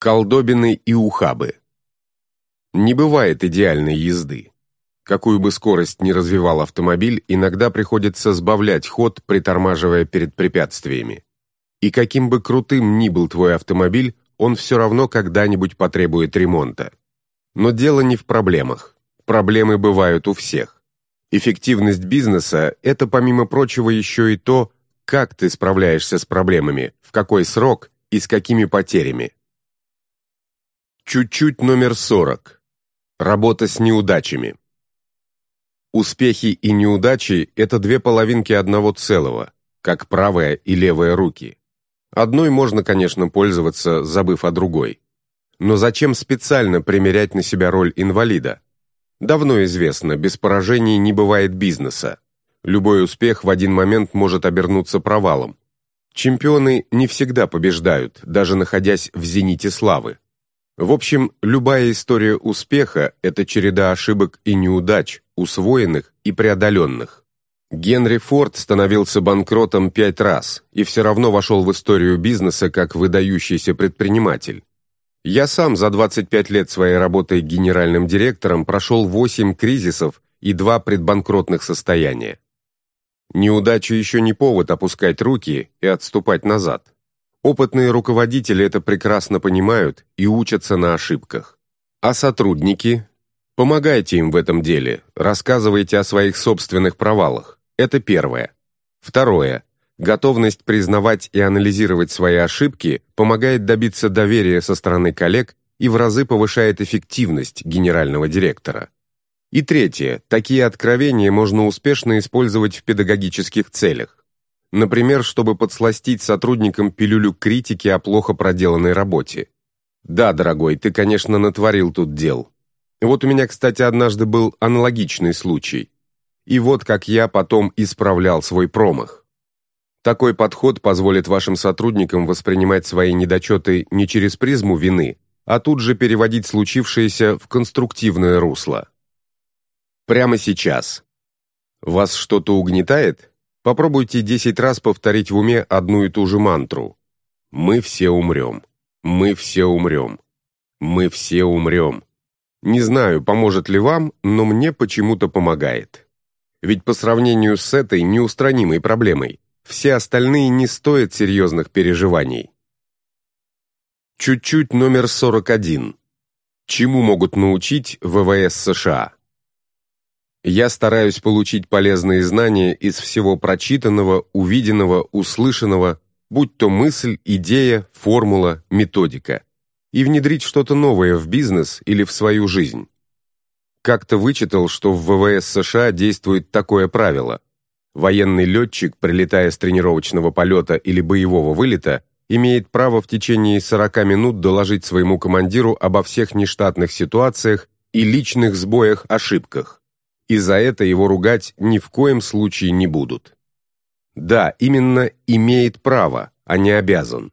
Колдобины и ухабы. Не бывает идеальной езды. Какую бы скорость ни развивал автомобиль, иногда приходится сбавлять ход, притормаживая перед препятствиями. И каким бы крутым ни был твой автомобиль, он все равно когда-нибудь потребует ремонта. Но дело не в проблемах. Проблемы бывают у всех. Эффективность бизнеса – это, помимо прочего, еще и то, как ты справляешься с проблемами, в какой срок и с какими потерями. Чуть-чуть номер 40. Работа с неудачами. Успехи и неудачи – это две половинки одного целого, как правая и левая руки. Одной можно, конечно, пользоваться, забыв о другой. Но зачем специально примерять на себя роль инвалида? Давно известно, без поражений не бывает бизнеса. Любой успех в один момент может обернуться провалом. Чемпионы не всегда побеждают, даже находясь в зените славы. В общем, любая история успеха – это череда ошибок и неудач, усвоенных и преодоленных. Генри Форд становился банкротом пять раз и все равно вошел в историю бизнеса как выдающийся предприниматель. Я сам за 25 лет своей работы генеральным директором прошел 8 кризисов и 2 предбанкротных состояния. Неудача еще не повод опускать руки и отступать назад. Опытные руководители это прекрасно понимают и учатся на ошибках. А сотрудники? Помогайте им в этом деле, рассказывайте о своих собственных провалах. Это первое. Второе. Готовность признавать и анализировать свои ошибки помогает добиться доверия со стороны коллег и в разы повышает эффективность генерального директора. И третье. Такие откровения можно успешно использовать в педагогических целях. Например, чтобы подсластить сотрудникам пилюлю критики о плохо проделанной работе. Да, дорогой, ты, конечно, натворил тут дел. Вот у меня, кстати, однажды был аналогичный случай. И вот как я потом исправлял свой промах. Такой подход позволит вашим сотрудникам воспринимать свои недочеты не через призму вины, а тут же переводить случившееся в конструктивное русло. Прямо сейчас. Вас что-то угнетает? Попробуйте 10 раз повторить в уме одну и ту же мантру. «Мы все умрем. Мы все умрем. Мы все умрем». Не знаю, поможет ли вам, но мне почему-то помогает. Ведь по сравнению с этой неустранимой проблемой, все остальные не стоят серьезных переживаний. Чуть-чуть номер 41. Чему могут научить ВВС США? Я стараюсь получить полезные знания из всего прочитанного, увиденного, услышанного, будь то мысль, идея, формула, методика, и внедрить что-то новое в бизнес или в свою жизнь. Как-то вычитал, что в ВВС США действует такое правило. Военный летчик, прилетая с тренировочного полета или боевого вылета, имеет право в течение 40 минут доложить своему командиру обо всех нештатных ситуациях и личных сбоях, ошибках и за это его ругать ни в коем случае не будут. Да, именно имеет право, а не обязан.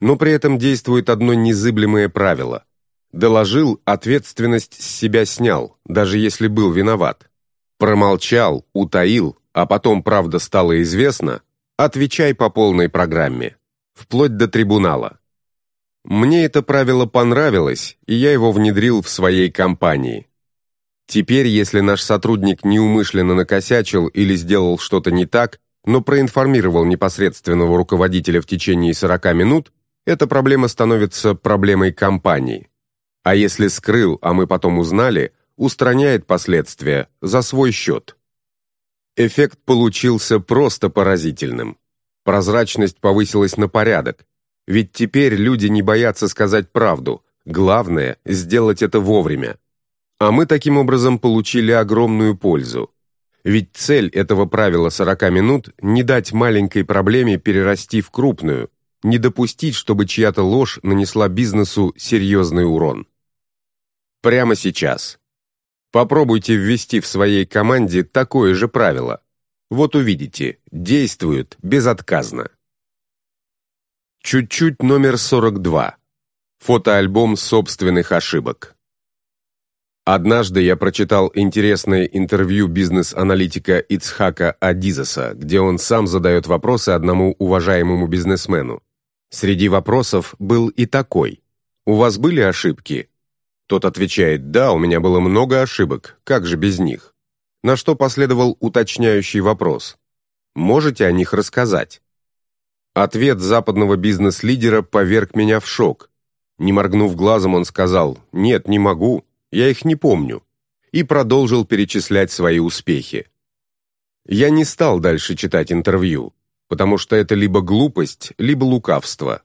Но при этом действует одно незыблемое правило. Доложил, ответственность с себя снял, даже если был виноват. Промолчал, утаил, а потом правда стала известна, отвечай по полной программе, вплоть до трибунала. Мне это правило понравилось, и я его внедрил в своей компании. Теперь, если наш сотрудник неумышленно накосячил или сделал что-то не так, но проинформировал непосредственного руководителя в течение 40 минут, эта проблема становится проблемой компании. А если скрыл, а мы потом узнали, устраняет последствия за свой счет. Эффект получился просто поразительным. Прозрачность повысилась на порядок. Ведь теперь люди не боятся сказать правду. Главное – сделать это вовремя. А мы таким образом получили огромную пользу. Ведь цель этого правила 40 минут – не дать маленькой проблеме перерасти в крупную, не допустить, чтобы чья-то ложь нанесла бизнесу серьезный урон. Прямо сейчас. Попробуйте ввести в своей команде такое же правило. Вот увидите, действует безотказно. Чуть-чуть номер 42. Фотоальбом собственных ошибок. Однажды я прочитал интересное интервью бизнес-аналитика Ицхака Адизаса, где он сам задает вопросы одному уважаемому бизнесмену. Среди вопросов был и такой. «У вас были ошибки?» Тот отвечает «Да, у меня было много ошибок, как же без них?» На что последовал уточняющий вопрос. «Можете о них рассказать?» Ответ западного бизнес-лидера поверг меня в шок. Не моргнув глазом, он сказал «Нет, не могу, я их не помню» и продолжил перечислять свои успехи. Я не стал дальше читать интервью, потому что это либо глупость, либо лукавство.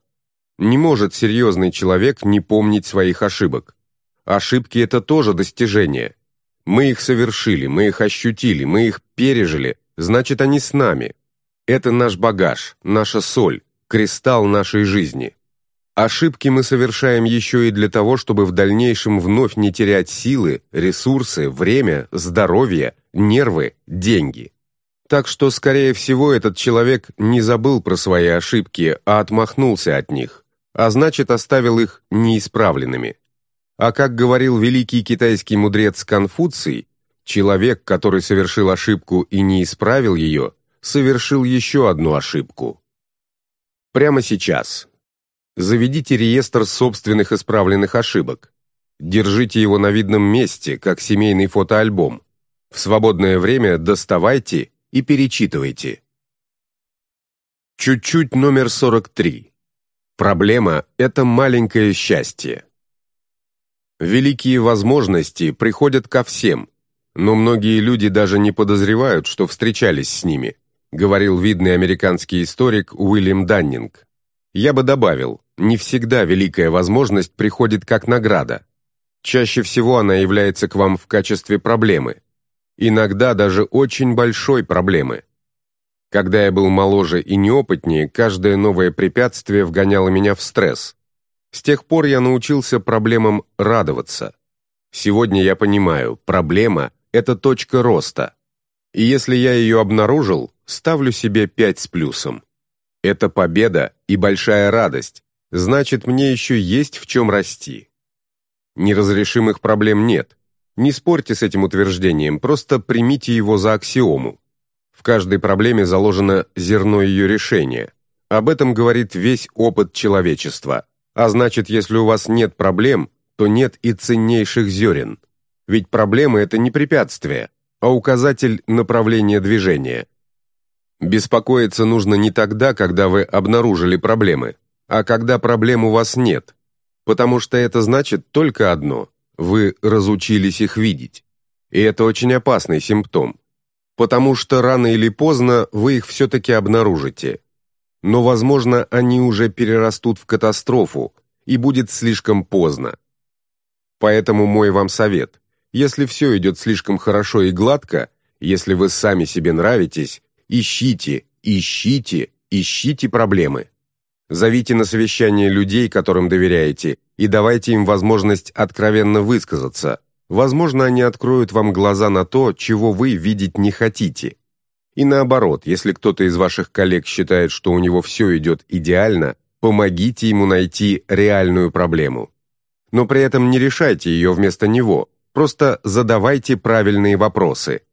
Не может серьезный человек не помнить своих ошибок. Ошибки – это тоже достижение. Мы их совершили, мы их ощутили, мы их пережили, значит, они с нами. Это наш багаж, наша соль, кристалл нашей жизни. Ошибки мы совершаем еще и для того, чтобы в дальнейшем вновь не терять силы, ресурсы, время, здоровье, нервы, деньги. Так что, скорее всего, этот человек не забыл про свои ошибки, а отмахнулся от них, а значит, оставил их неисправленными. А как говорил великий китайский мудрец Конфуций, человек, который совершил ошибку и не исправил ее, совершил еще одну ошибку. Прямо сейчас, Заведите реестр собственных исправленных ошибок. Держите его на видном месте, как семейный фотоальбом. В свободное время доставайте и перечитывайте. Чуть-чуть номер 43. Проблема – это маленькое счастье. Великие возможности приходят ко всем, но многие люди даже не подозревают, что встречались с ними, говорил видный американский историк Уильям Даннинг. Я бы добавил, не всегда великая возможность приходит как награда. Чаще всего она является к вам в качестве проблемы. Иногда даже очень большой проблемы. Когда я был моложе и неопытнее, каждое новое препятствие вгоняло меня в стресс. С тех пор я научился проблемам радоваться. Сегодня я понимаю, проблема – это точка роста. И если я ее обнаружил, ставлю себе 5 с плюсом. Это победа и большая радость, значит, мне еще есть в чем расти. Неразрешимых проблем нет. Не спорьте с этим утверждением, просто примите его за аксиому. В каждой проблеме заложено зерно ее решения. Об этом говорит весь опыт человечества. А значит, если у вас нет проблем, то нет и ценнейших зерен. Ведь проблемы – это не препятствие, а указатель направления движения. Беспокоиться нужно не тогда, когда вы обнаружили проблемы, а когда проблем у вас нет, потому что это значит только одно – вы разучились их видеть. И это очень опасный симптом, потому что рано или поздно вы их все-таки обнаружите. Но, возможно, они уже перерастут в катастрофу, и будет слишком поздно. Поэтому мой вам совет – если все идет слишком хорошо и гладко, если вы сами себе нравитесь, Ищите, ищите, ищите проблемы. Зовите на совещание людей, которым доверяете, и давайте им возможность откровенно высказаться. Возможно, они откроют вам глаза на то, чего вы видеть не хотите. И наоборот, если кто-то из ваших коллег считает, что у него все идет идеально, помогите ему найти реальную проблему. Но при этом не решайте ее вместо него, просто задавайте правильные вопросы.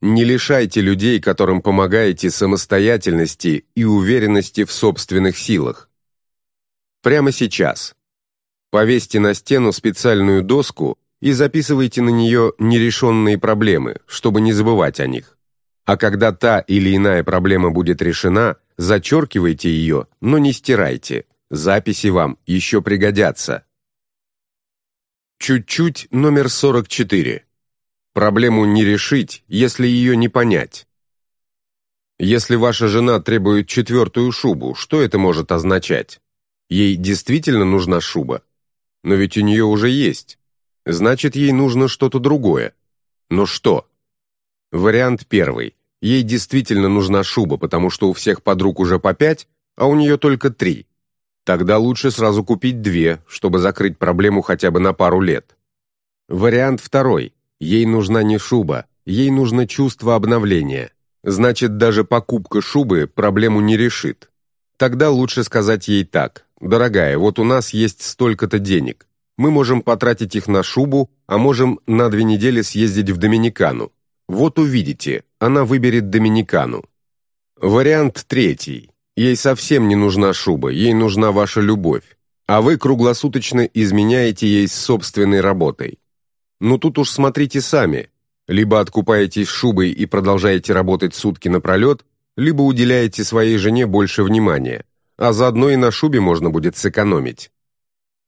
Не лишайте людей, которым помогаете, самостоятельности и уверенности в собственных силах. Прямо сейчас. Повесьте на стену специальную доску и записывайте на нее нерешенные проблемы, чтобы не забывать о них. А когда та или иная проблема будет решена, зачеркивайте ее, но не стирайте. Записи вам еще пригодятся. Чуть-чуть номер 44. Проблему не решить, если ее не понять. Если ваша жена требует четвертую шубу, что это может означать? Ей действительно нужна шуба? Но ведь у нее уже есть. Значит, ей нужно что-то другое. Но что? Вариант первый. Ей действительно нужна шуба, потому что у всех подруг уже по пять, а у нее только три. Тогда лучше сразу купить две, чтобы закрыть проблему хотя бы на пару лет. Вариант второй. Ей нужна не шуба, ей нужно чувство обновления. Значит, даже покупка шубы проблему не решит. Тогда лучше сказать ей так. «Дорогая, вот у нас есть столько-то денег. Мы можем потратить их на шубу, а можем на две недели съездить в Доминикану. Вот увидите, она выберет Доминикану». Вариант третий. Ей совсем не нужна шуба, ей нужна ваша любовь. а вы круглосуточно изменяете ей с собственной работой. Ну тут уж смотрите сами. Либо откупаетесь шубой и продолжаете работать сутки напролет, либо уделяете своей жене больше внимания, а заодно и на шубе можно будет сэкономить.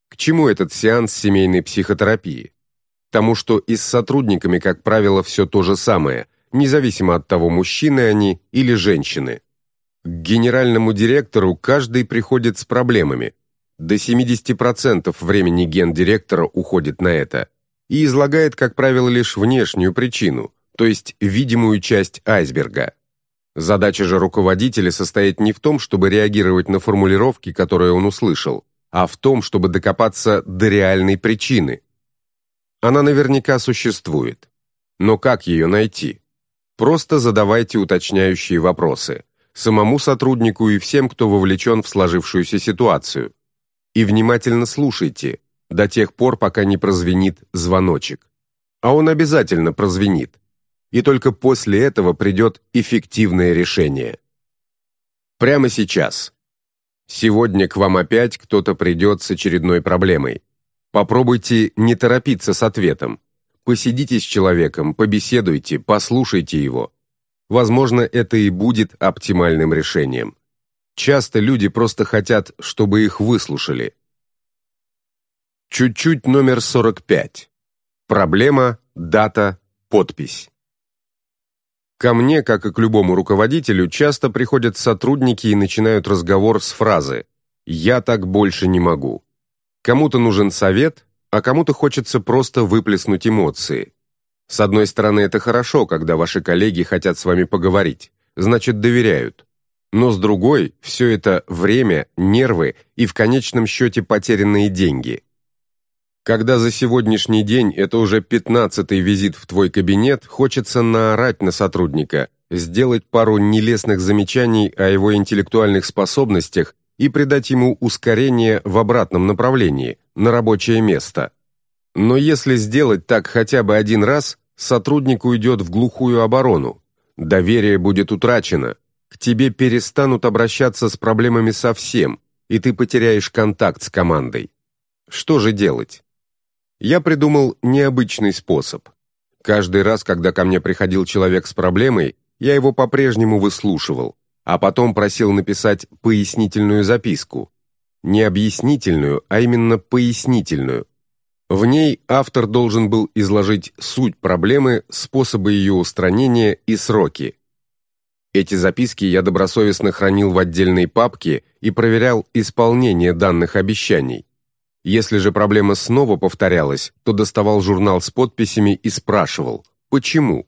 К чему этот сеанс семейной психотерапии? Тому, что и с сотрудниками, как правило, все то же самое, независимо от того, мужчины они или женщины. К генеральному директору каждый приходит с проблемами. До 70% времени гендиректора уходит на это. И излагает, как правило, лишь внешнюю причину, то есть видимую часть айсберга. Задача же руководителя состоит не в том, чтобы реагировать на формулировки, которые он услышал, а в том, чтобы докопаться до реальной причины. Она наверняка существует. Но как ее найти? Просто задавайте уточняющие вопросы самому сотруднику и всем, кто вовлечен в сложившуюся ситуацию. И внимательно слушайте до тех пор, пока не прозвенит звоночек. А он обязательно прозвенит. И только после этого придет эффективное решение. Прямо сейчас. Сегодня к вам опять кто-то придет с очередной проблемой. Попробуйте не торопиться с ответом. Посидите с человеком, побеседуйте, послушайте его. Возможно, это и будет оптимальным решением. Часто люди просто хотят, чтобы их выслушали. Чуть-чуть номер 45. Проблема, дата, подпись. Ко мне, как и к любому руководителю, часто приходят сотрудники и начинают разговор с фразы «Я так больше не могу». Кому-то нужен совет, а кому-то хочется просто выплеснуть эмоции. С одной стороны, это хорошо, когда ваши коллеги хотят с вами поговорить, значит, доверяют. Но с другой, все это время, нервы и в конечном счете потерянные деньги – когда за сегодняшний день это уже пятнадцатый визит в твой кабинет, хочется наорать на сотрудника, сделать пару нелестных замечаний о его интеллектуальных способностях и придать ему ускорение в обратном направлении, на рабочее место. Но если сделать так хотя бы один раз, сотрудник уйдет в глухую оборону, доверие будет утрачено, к тебе перестанут обращаться с проблемами совсем, и ты потеряешь контакт с командой. Что же делать? Я придумал необычный способ. Каждый раз, когда ко мне приходил человек с проблемой, я его по-прежнему выслушивал, а потом просил написать пояснительную записку. Не объяснительную, а именно пояснительную. В ней автор должен был изложить суть проблемы, способы ее устранения и сроки. Эти записки я добросовестно хранил в отдельной папке и проверял исполнение данных обещаний. Если же проблема снова повторялась, то доставал журнал с подписями и спрашивал «Почему?».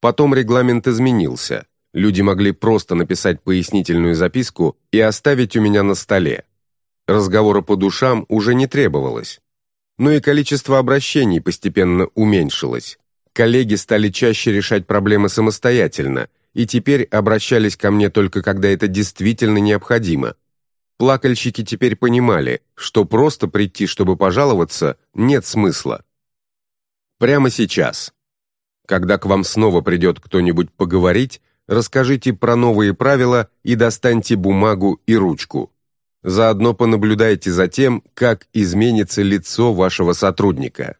Потом регламент изменился. Люди могли просто написать пояснительную записку и оставить у меня на столе. Разговора по душам уже не требовалось. Но и количество обращений постепенно уменьшилось. Коллеги стали чаще решать проблемы самостоятельно и теперь обращались ко мне только когда это действительно необходимо, Плакальщики теперь понимали, что просто прийти, чтобы пожаловаться, нет смысла. Прямо сейчас. Когда к вам снова придет кто-нибудь поговорить, расскажите про новые правила и достаньте бумагу и ручку. Заодно понаблюдайте за тем, как изменится лицо вашего сотрудника.